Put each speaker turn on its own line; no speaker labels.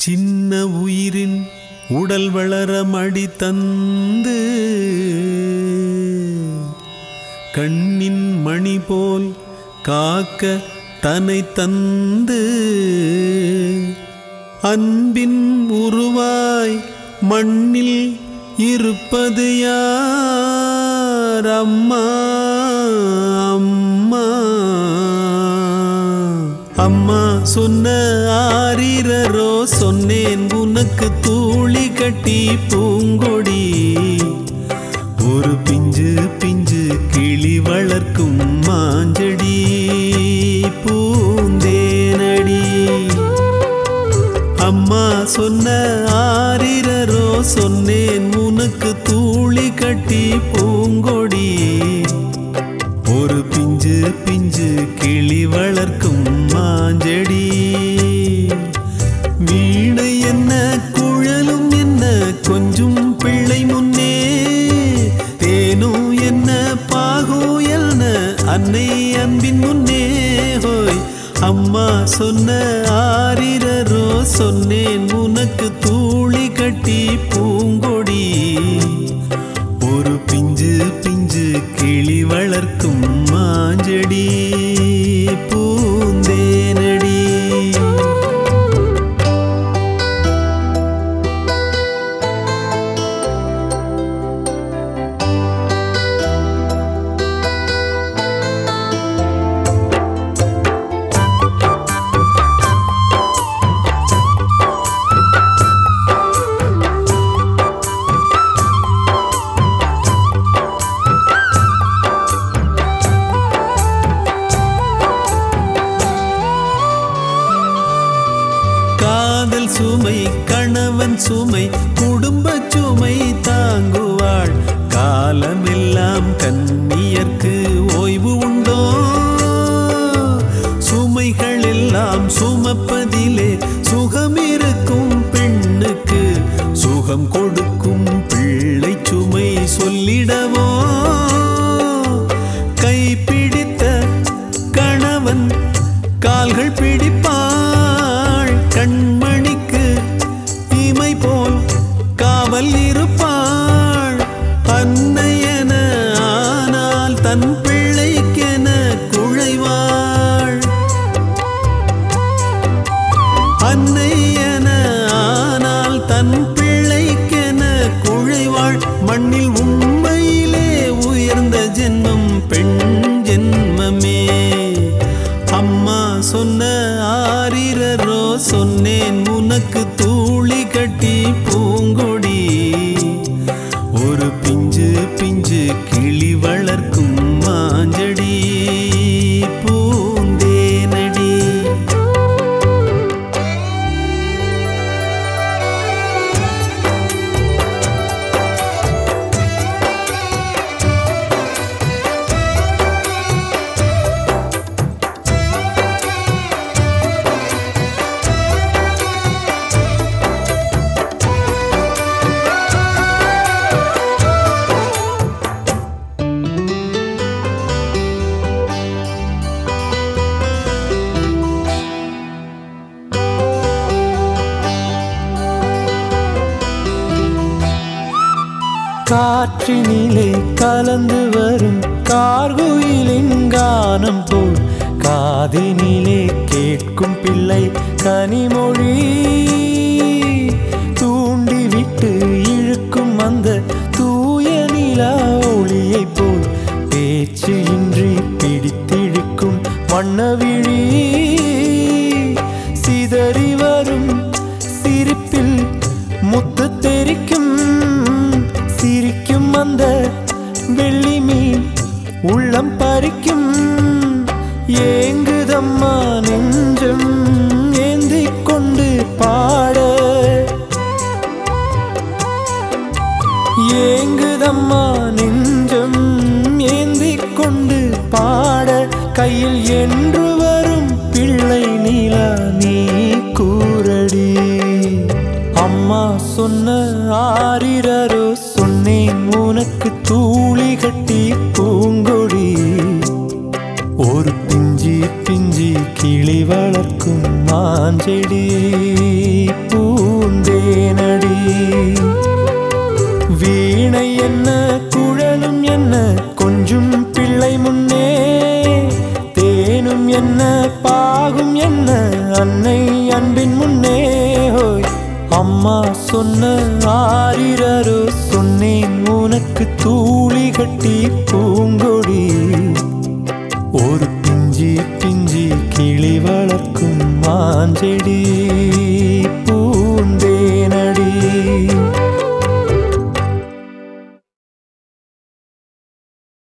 சின்ன உயிரின் உடல் வளர மடி தந்து கண்ணின் மணி போல் காக்க தனை தந்து அன்பின் உருவாய் மண்ணில் இருப்பது யார்? அம்மா அம்மா அம்மா சொன்ன சொன்னேன் உனக்கு தூளி கட்டி பூங்கொடி. ஒரு பிஞ்சு பிஞ்சு கிளி வளர்க்கும் மாஞ்செடி பூந்தேனடி. அம்மா சொன்ன ஆரிரரோ சொன்னேன் உனக்கு தூளி கட்டி பூங்கொடி. ஒரு பிஞ்சு பிஞ்சு கிளி வளர்க்கும் மாஞ்செடி சொன்ன ஆரிரரோ சொன்னேன் உனக்கு சுமை கணவன் சுமை குடும்ப சுமை தாங்குவாள். காலமெல்லாம் கண்ணியர்க்கு ஓய்வு உண்டோ? சுமைகள் எல்லாம் சுமப்பதிலே சுகம் இருக்கும் பெண்ணுக்கு சுகம் கொடுக்கும் பிள்ளை சுமை சொல்லிடவோ? கைப்பிடித்த கணவன் கால்கள் பிடிப்பாள் பிள்ளைக்கென குழைவாள். அன்னையென ஆனால் தன் பிள்ளைக்கென குழைவாள். மண்ணில் உண்மையிலே உயர்ந்த ஜென்மம் பெண் ஜென்மமே. அம்மா சொன்ன ஆரிரரோ சொன்னேன் உனக்கு தூ
காற்றினிலே கலந்து வரும் கார்குயிலின் கானம் போல் காதினிலே கேட்கும் பிள்ளை கனிமொழி. தூண்டிவிட்டு இழுக்கும் அந்த தூய நிலா ஒளியைப் போல் பேச்சு இன்றி பிடித்திழுக்கும் வண்ணவிழி. சிதறி வரும் சிரிப்பில் முத்து தெரிக்கும் வந்த வெள்ளி மீன் உள்ளம் பறிக்கும். ஏங்குதம்மா நெஞ்சம் ஏந்தி கொண்டு பாட. ஏங்குதம்மா நெஞ்சம் ஏந்தி கொண்டு பாட. கையில் என்று வரும் பிள்ளை நீலா நீ கூறடி அம்மா சொன்ன ஆரிரரோ உனக்கு தூளி கட்டி பூங்கொடி. ஒரு பிஞ்சி பிஞ்சி கிளி வளர்க்கும் மாஞ்செடி சொன்ன ஆரிரரோ சொன்னேன் உனக்கு தூளி கட்டி பூங்கொடி. ஒரு பிஞ்சி பிஞ்சி கிளி வளர்க்கும் மாஞ்செடி